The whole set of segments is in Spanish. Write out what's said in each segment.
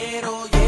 quiero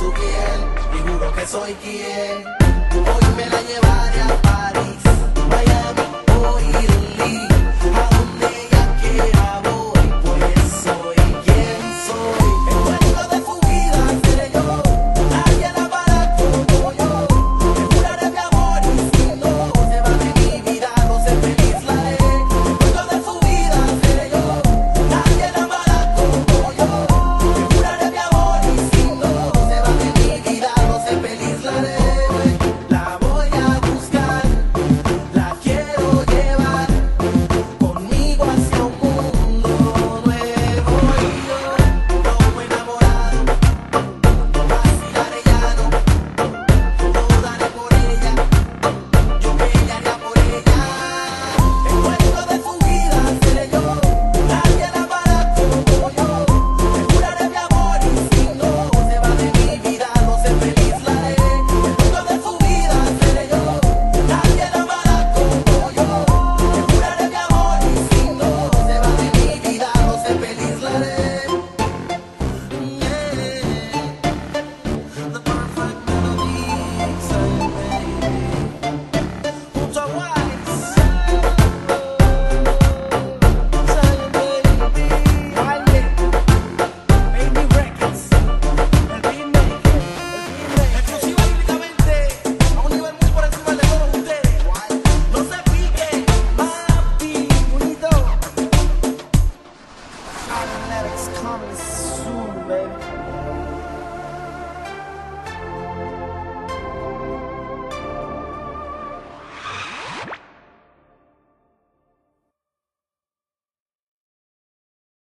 su y juro que soy quien hoy me la llevaré a París,